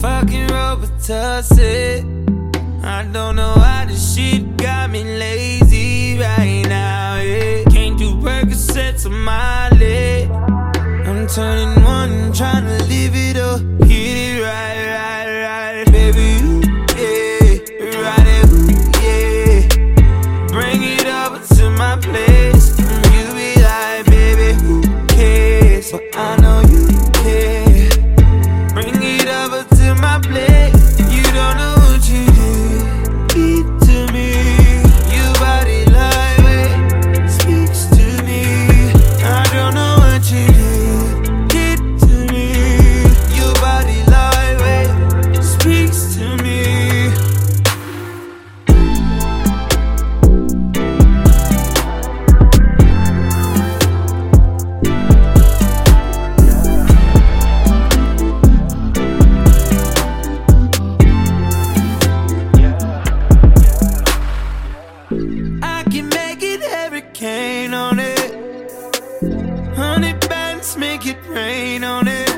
Fucking Robitussin. I don't know why this shit got me lazy right now. Yeah. Can't do Percocets on my leg. I'm turning one, trying to Honey bands, make it rain on it.